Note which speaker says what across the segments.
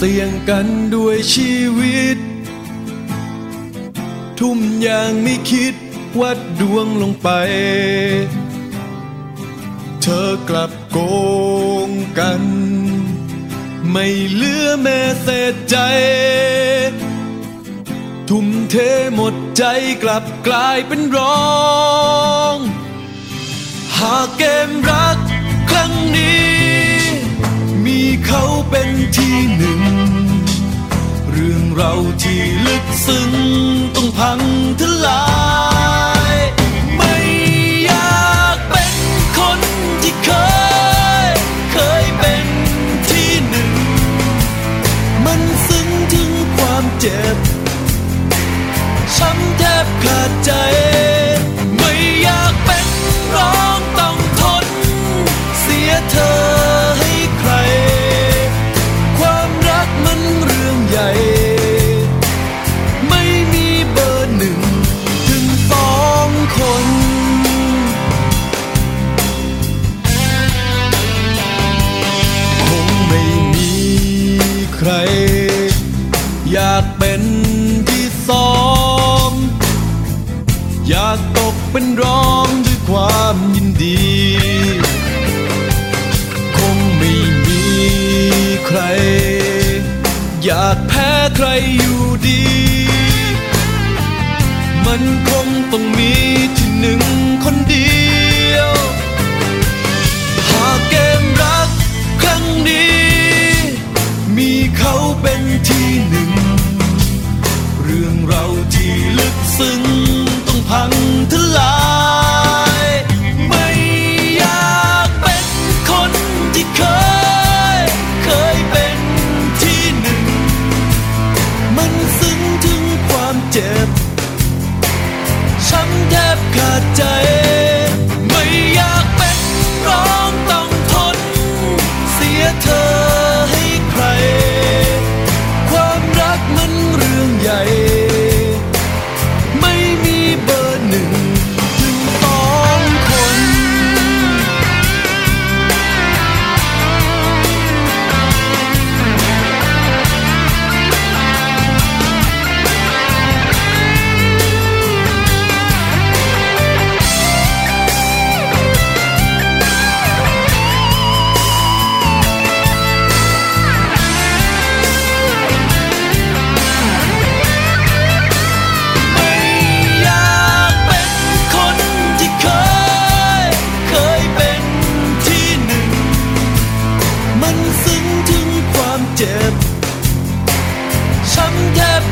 Speaker 1: เสี่ยงกันด้วยชีวิต ทุ่มอย่างไม่คิดวัดดวงลงไป เธอกลับโกงกัน ไม่เหลือแม้เศษใจ ทุ่มเทหมดใจกลับกลายเป็นรอ ที่หนึ่ง เรื่องเราที่ลึกซึ้งต้องพังทลายไม่อยากเป็นคนที่เคย เคยเป็นที่หนึ่ง มันซึ้งถึงความเจ็บ เป็นร้องด้วยความยินดี คงไม่มีใคร อยากแพ้ใครอยู่ดี มันคงต้องมีที่หนึ่งคนดี พังทลาย ไม่อยากเป็นคนที่เคย เคยเป็นที่หนึ่ง มันซึ้งถึงความเจ็บ ช้ำแทบขาดใจ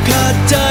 Speaker 1: cut down.